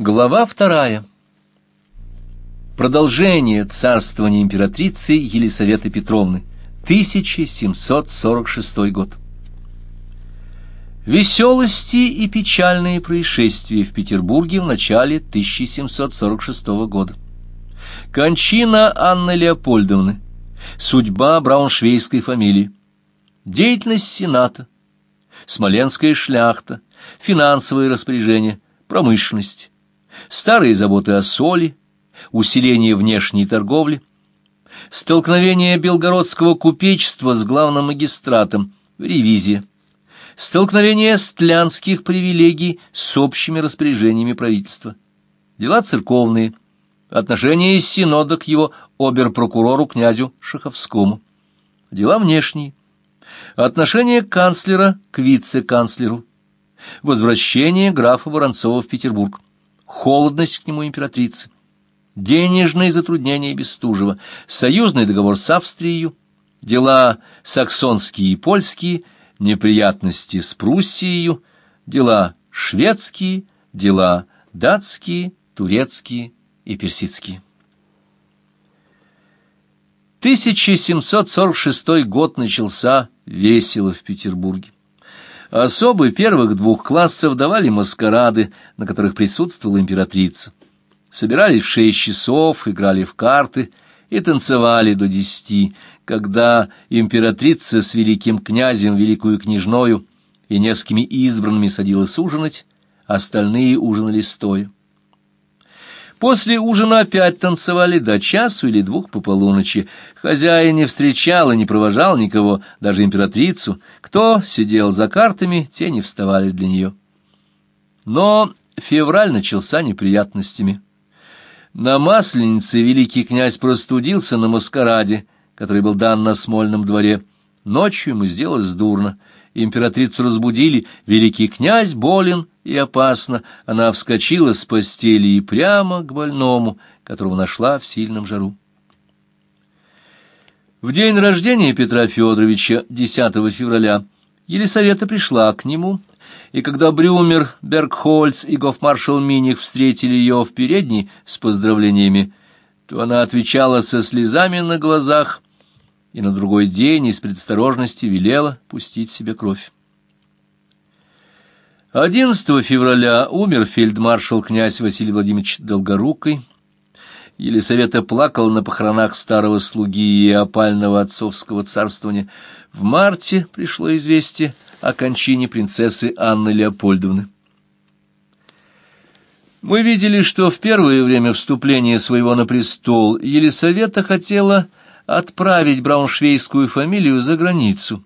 Глава вторая. Продолжение царствования императрицы Елисаветы Петровны. 1746 год. Веселости и печальные происшествия в Петербурге в начале 1746 года. Кончина Анны Леопольдовны. Судьба брауншвейской фамилии. Деятельность Сената. Смоленская шляхта. Финансовые распоряжения. Промышленность старые заботы о соли, усиление внешней торговли, столкновение белгородского купечества с главным магистратом, ревизия, столкновение стлянских привилегий с общими распоряжениями правительства, дела церковные, отношение синода к его оберпрокурору князю Шаховскому, дела внешние, отношение канцлера к вице-канцлеру, возвращение графа Воронцова в Петербург холодность к нему императрицы, денежные затруднения Бестужева, союзный договор с Австрией, дела саксонские и польские, неприятности с Пруссией, дела шведские, дела датские, турецкие и персидские. 1746 год начался весело в Петербурге. Особы первых двух классов давали маскарады, на которых присутствовала императрица. Собирались в шесть часов, играли в карты и танцевали до десяти, когда императрица с великим князем, великую княжною и несколькими избранными садилась ужинать, остальные ужинали стоя. После ужина опять танцевали до часу или двух по полуночи. Хозяин не встречал и не провожал никого, даже императрицу. Кто сидел за картами, те не вставали для нее. Но февраль начался неприятностями. На Масленице великий князь простудился на маскараде, который был дан на Смольном дворе. Ночью ему сделалось дурно. Императрицу разбудили, великий князь болен и опасно. Она вскочила с постели и прямо к больному, которого нашла в сильном жару. В день рождения Петра Федоровича, 10 февраля, Елисавета пришла к нему, и когда Брюмер, Бергхольц и гофмаршал Миних встретили ее в передней с поздравлениями, то она отвечала со слезами на глазах и на другой день из предосторожности велела пустить себе кровь. 11 февраля умер фельдмаршал князь Василий Владимирович Долгорукий. Елисавета плакала на похоронах старого слуги и опального отцовского царствования. В марте пришло известие о кончине принцессы Анны Леопольдовны. Мы видели, что в первое время вступления своего на престол Елисавета хотела отправить брауншвейскую фамилию за границу.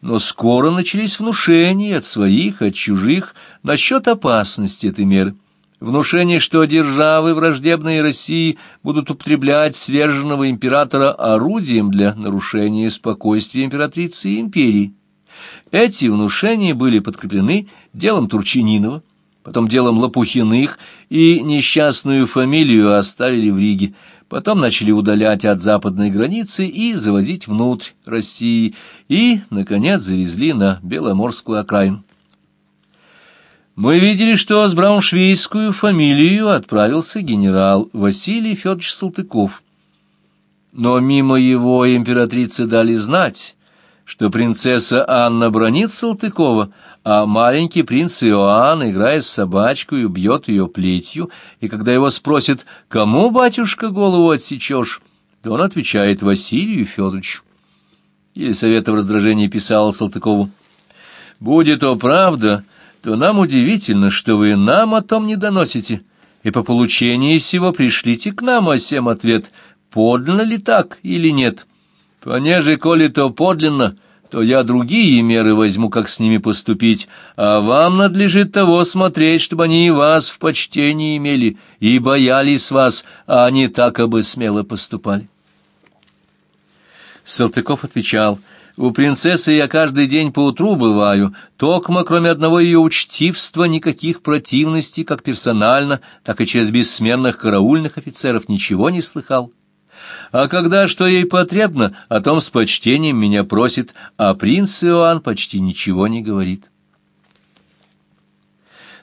Но скоро начались внушения от своих, от чужих насчет опасности этой меры. Внушение, что державы, враждебные России, будут употреблять сверженного императора орудием для нарушения спокойствия императрицы и империи. Эти внушения были подкреплены делом Турчининова, потом делом Лопухиных, и несчастную фамилию оставили в Риге потом начали удалять от западной границы и завозить внутрь России, и, наконец, завезли на Беломорскую окраину. Мы видели, что с брауншвейскую фамилию отправился генерал Василий Федорович Салтыков. Но мимо его императрицы дали знать, что принцесса Анна бронит Салтыкова, а маленький принц Иоанн, играя с собачкой, бьет ее плетью, и когда его спросят, кому, батюшка, голову отсечешь, то он отвечает Василию Федоровичу. Елисавета в раздражении писала Салтыкову, «Будет то правда, то нам удивительно, что вы нам о том не доносите, и по получении сего пришлите к нам о сем ответ, подлинно ли так или нет». Понеже, коли то подлинно, то я другие меры возьму, как с ними поступить, а вам надлежит того смотреть, чтобы они и вас в почтении имели, и боялись вас, а не так, бы смело поступали. Салтыков отвечал, «У принцессы я каждый день поутру бываю, токмо, кроме одного ее учтивства, никаких противностей, как персонально, так и через бессменных караульных офицеров ничего не слыхал». А когда что ей потребно, о том с почтением меня просит, а принц Иоанн почти ничего не говорит.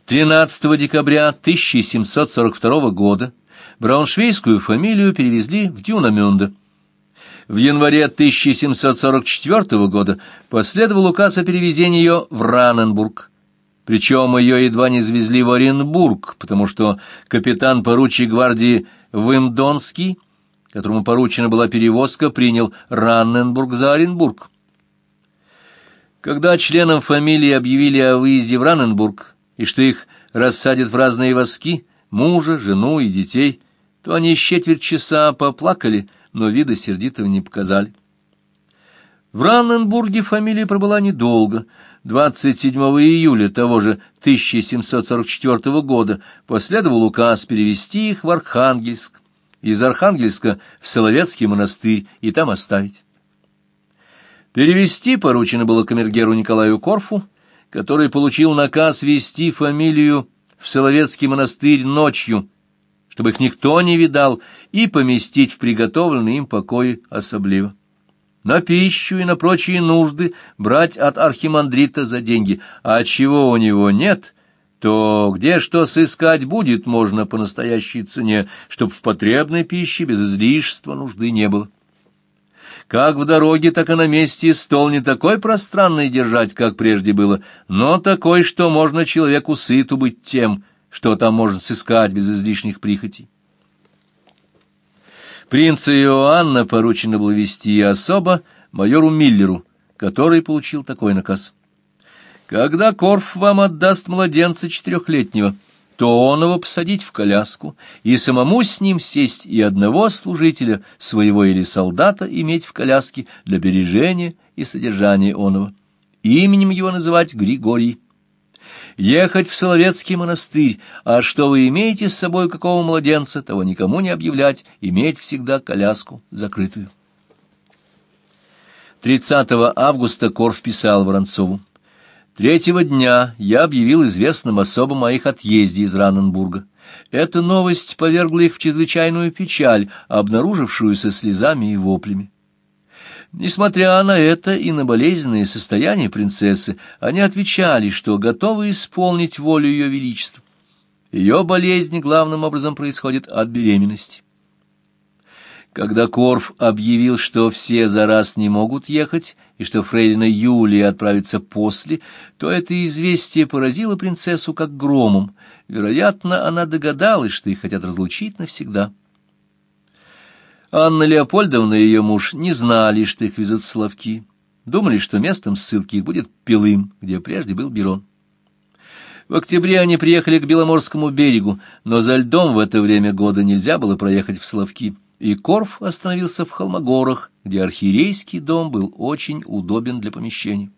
13 декабря 1742 года брауншвейскую фамилию перевезли в Дюнамюнде. В январе 1744 года последовал указ о перевезении ее в Раненбург. Причем ее едва не завезли в Оренбург, потому что капитан-поручик гвардии Вымдонский, которому поручена была перевозка, принял Ранненбург за Оренбург. Когда членам фамилии объявили о выезде в Ранненбург и что их рассадят в разные воски, мужа, жену и детей, то они четверть часа поплакали, но вида сердитого не показали. В Ранненбурге фамилия пробыла недолго. 27 июля того же 1744 года последовал указ перевести их в Архангельск, из Архангельска в Соловецкий монастырь и там оставить. Перевести поручено было камергеру Николаю Корфу, который получил наказ вести фамилию в Соловецкий монастырь ночью, чтобы их никто не видал, и поместить в приготовленные им покои особливо. На пищу и на прочие нужды брать от архимандрита за деньги, а чего у него нет, то где что сыскать будет можно по настоящей цене, чтоб в потребной пище без излишества нужды не было. Как в дороге, так и на месте стол не такой пространный держать, как прежде было, но такой, что можно человеку сыту быть тем, что там может сыскать без излишних прихотей. Принца Иоанна поручено было вести особо майору Миллеру, который получил такой наказ. Когда Корф вам отдаст младенца четырехлетнего, то он его посадить в коляску и самому с ним сесть и одного служителя, своего или солдата, иметь в коляске для бережения и содержания оного. Именем его называть Григорий ехать в Соловецкий монастырь, а что вы имеете с собой какого младенца, того никому не объявлять, иметь всегда коляску закрытую. 30 августа Корф писал Воронцову. Третьего дня я объявил известным особам о их отъезде из Раненбурга. Эта новость повергла их в чрезвычайную печаль, обнаружившуюся слезами и воплями. Несмотря на это и на болезненное состояние принцессы, они отвечали, что готовы исполнить волю ее величества. Ее болезнь главным образом происходит от беременности. Когда Корф объявил, что все за раз не могут ехать, и что фрейлина Юлия отправится после, то это известие поразило принцессу как громом. Вероятно, она догадалась, что их хотят разлучить навсегда. Анна Леопольдовна и ее муж не знали, что их везут в Соловки. Думали, что местом ссылки их будет Пилым, где прежде был Берон. В октябре они приехали к Беломорскому берегу, но за льдом в это время года нельзя было проехать в Соловки, и Корф остановился в Холмогорах, где архиерейский дом был очень удобен для помещения.